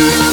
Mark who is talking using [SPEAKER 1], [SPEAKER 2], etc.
[SPEAKER 1] you